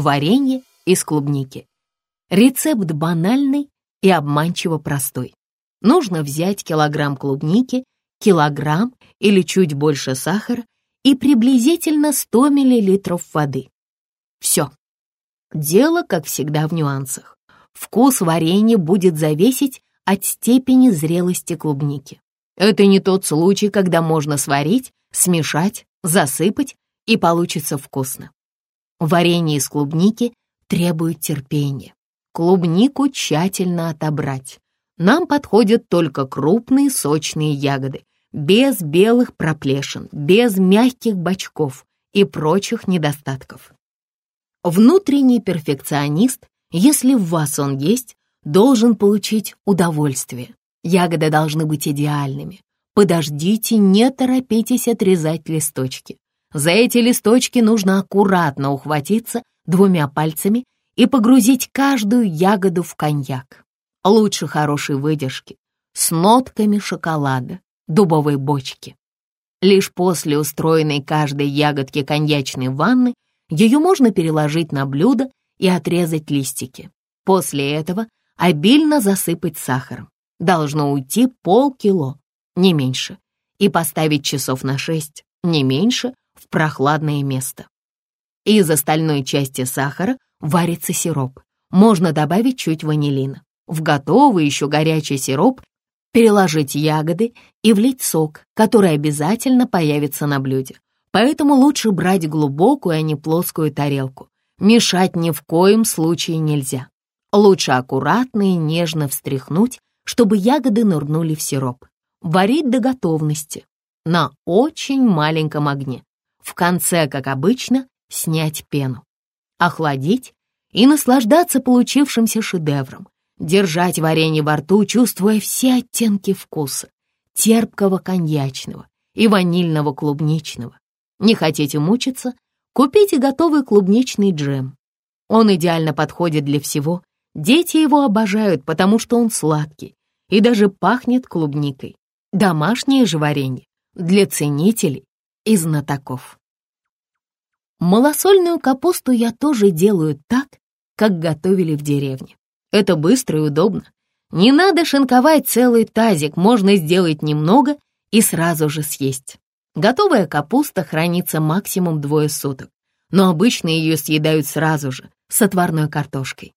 Варенье из клубники. Рецепт банальный и обманчиво простой. Нужно взять килограмм клубники, килограмм или чуть больше сахара и приблизительно 100 мл воды. Все. Дело, как всегда, в нюансах. Вкус варенья будет зависеть от степени зрелости клубники. Это не тот случай, когда можно сварить, смешать, засыпать и получится вкусно. Варенье из клубники требует терпения. Клубнику тщательно отобрать. Нам подходят только крупные сочные ягоды, без белых проплешин, без мягких бочков и прочих недостатков. Внутренний перфекционист, если в вас он есть, должен получить удовольствие. Ягоды должны быть идеальными. Подождите, не торопитесь отрезать листочки. За эти листочки нужно аккуратно ухватиться двумя пальцами и погрузить каждую ягоду в коньяк. Лучше хорошей выдержки, с нотками шоколада, дубовой бочки. Лишь после устроенной каждой ягодки коньячной ванны ее можно переложить на блюдо и отрезать листики. После этого обильно засыпать сахаром. Должно уйти полкило, не меньше, и поставить часов на шесть, не меньше, в прохладное место. Из остальной части сахара варится сироп. Можно добавить чуть ванилина. В готовый еще горячий сироп переложить ягоды и влить сок, который обязательно появится на блюде. Поэтому лучше брать глубокую, а не плоскую тарелку. Мешать ни в коем случае нельзя. Лучше аккуратно и нежно встряхнуть, чтобы ягоды нырнули в сироп. Варить до готовности на очень маленьком огне. В конце, как обычно, снять пену. Охладить и наслаждаться получившимся шедевром. Держать варенье во рту, чувствуя все оттенки вкуса. Терпкого коньячного и ванильного клубничного. Не хотите мучиться? Купите готовый клубничный джем. Он идеально подходит для всего, Дети его обожают, потому что он сладкий и даже пахнет клубникой. Домашнее же варенье для ценителей и знатоков. Малосольную капусту я тоже делаю так, как готовили в деревне. Это быстро и удобно. Не надо шинковать целый тазик, можно сделать немного и сразу же съесть. Готовая капуста хранится максимум двое суток, но обычно ее съедают сразу же с отварной картошкой.